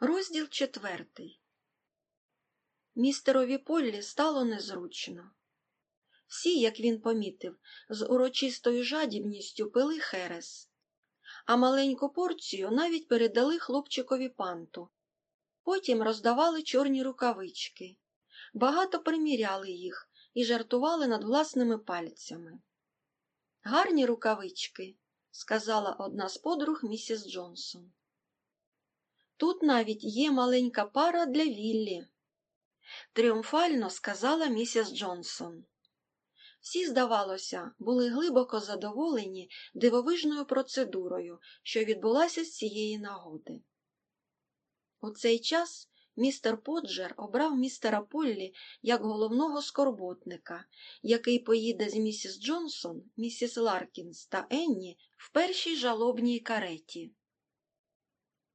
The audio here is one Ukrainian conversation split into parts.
Розділ четвертий. Містерові Поллі стало незручно. Всі, як він помітив, з урочистою жадібністю пили херес, а маленьку порцію навіть передали хлопчикові панту. Потім роздавали чорні рукавички, багато приміряли їх і жартували над власними пальцями. Гарні рукавички, сказала одна з подруг місіс Джонсон. Тут навіть є маленька пара для Віллі, тріумфально сказала місіс Джонсон. Всі, здавалося, були глибоко задоволені дивовижною процедурою, що відбулася з цієї нагоди. У цей час містер Поджер обрав містера Поллі як головного скорботника, який поїде з місіс Джонсон, місіс Ларкінс та Енні в першій жалобній кареті.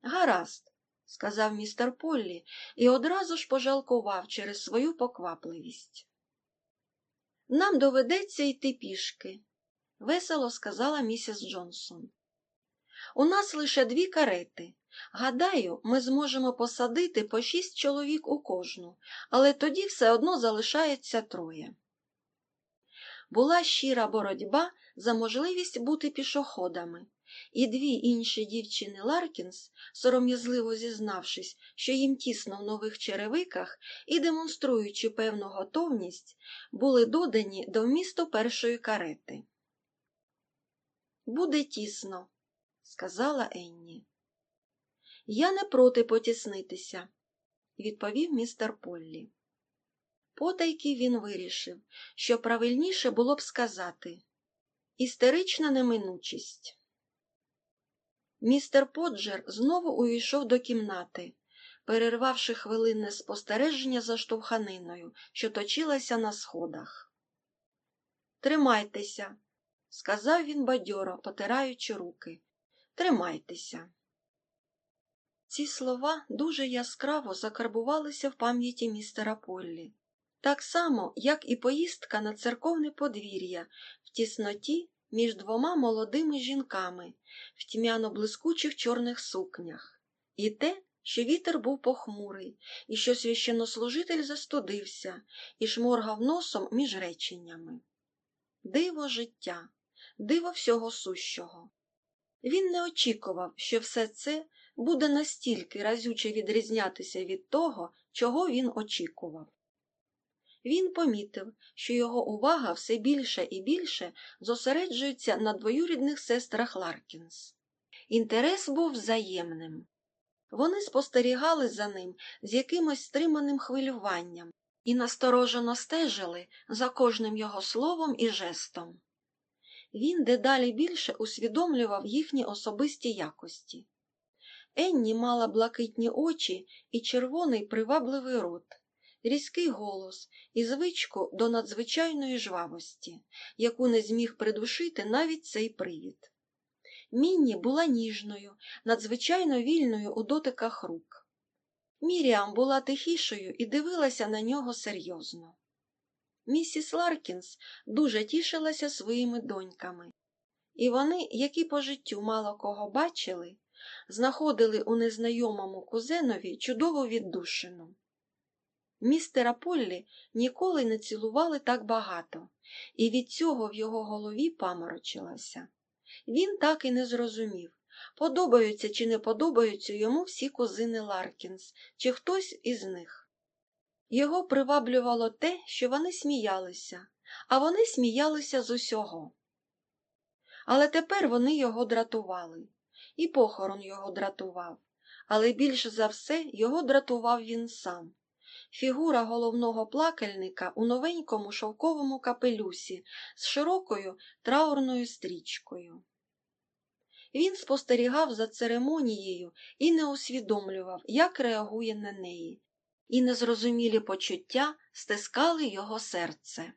Гаразд, сказав містер Поллі і одразу ж пожалкував через свою поквапливість. Нам доведеться йти пішки, весело сказала місіс Джонсон. У нас лише дві карети. Гадаю, ми зможемо посадити по шість чоловік у кожну, але тоді все одно залишається троє. Була щира боротьба за можливість бути пішоходами, і дві інші дівчини Ларкінс, сором'язливо зізнавшись, що їм тісно в нових черевиках і демонструючи певну готовність, були додані до вмісту першої карети. Буде тісно, сказала Енні. Я не проти потіснитися, відповів містер Поллі. Потайки він вирішив, що правильніше було б сказати істерична неминучість. Містер Поджер знову увійшов до кімнати, перервавши хвилинне спостереження за штовханиною, що точилася на сходах. Тримайтеся, сказав він бадьоро, потираючи руки. Тримайтеся. Ці слова дуже яскраво закарбувалися в пам'яті містера Поллі, так само, як і поїздка на церковне подвір'я в тісноті між двома молодими жінками в тьмяно блискучих чорних сукнях, і те, що вітер був похмурий, і що священнослужитель застудився і шморгав носом між реченнями. Диво життя, диво всього сущого. Він не очікував, що все це буде настільки разюче відрізнятися від того, чого він очікував. Він помітив, що його увага все більше і більше зосереджується на двоюрідних сестрах Ларкінс. Інтерес був взаємним. Вони спостерігали за ним з якимось стриманим хвилюванням і насторожено стежили за кожним його словом і жестом. Він дедалі більше усвідомлював їхні особисті якості. Енні мала блакитні очі і червоний привабливий рот, різкий голос і звичку до надзвичайної жвавості, яку не зміг придушити навіть цей привід. Мінні була ніжною, надзвичайно вільною у дотиках рук. Міріам була тихішою і дивилася на нього серйозно. Місіс Ларкінс дуже тішилася своїми доньками, і вони, які по життю мало кого бачили, знаходили у незнайомому кузенові чудову віддушину. Містера Поллі ніколи не цілували так багато, і від цього в його голові паморочилося. Він так і не зрозумів, подобаються чи не подобаються йому всі кузини Ларкінс, чи хтось із них. Його приваблювало те, що вони сміялися, а вони сміялися з усього. Але тепер вони його дратували, і похорон його дратував, але більше за все його дратував він сам. Фігура головного плакальника у новенькому шовковому капелюсі з широкою траурною стрічкою. Він спостерігав за церемонією і не усвідомлював, як реагує на неї, і незрозумілі почуття стискали його серце.